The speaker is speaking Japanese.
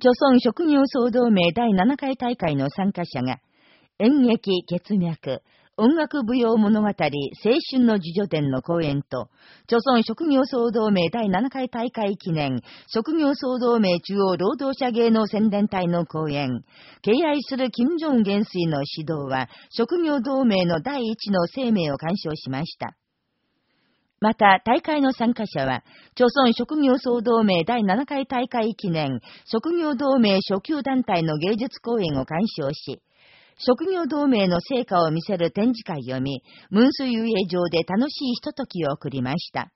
朝鮮職業総同盟第7回大会の参加者が、演劇、血脈、音楽舞踊物語、青春の自助伝の講演と、朝鮮職業総同盟第7回大会記念、職業総同盟中央労働者芸能宣伝隊の講演、敬愛する金正恩元帥の指導は、職業同盟の第一の生命を鑑賞しました。また、大会の参加者は、朝鮮職業総同盟第7回大会記念、職業同盟初級団体の芸術公演を鑑賞し、職業同盟の成果を見せる展示会を見、ムンス遊泳場で楽しいひとときを送りました。